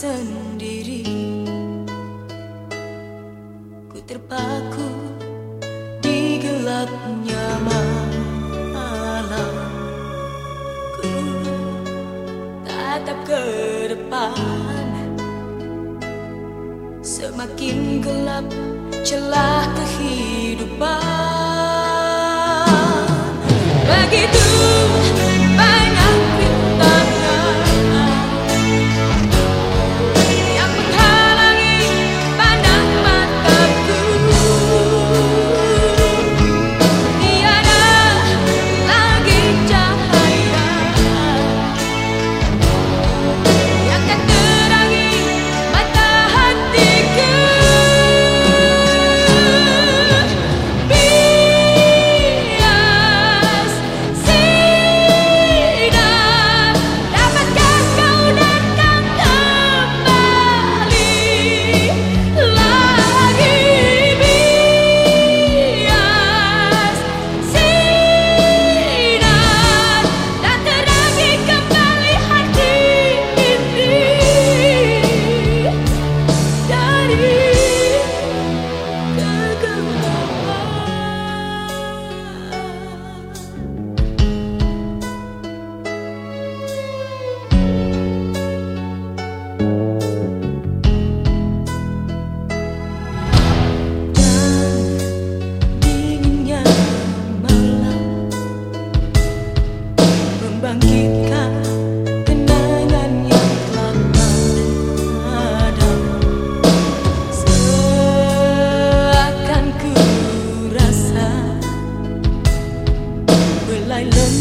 Sendiri. Ku terpaku tatap ke depan. Semakin gelap celah kehidupan silence.